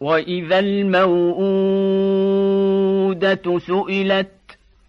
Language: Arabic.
وإذا الموءودة سئلت